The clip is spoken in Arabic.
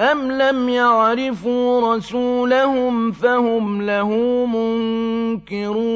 أَمْ لَمْ يَعْرِفُوا رَسُولَهُمْ فَهُمْ لَهُ مُنكِرُونَ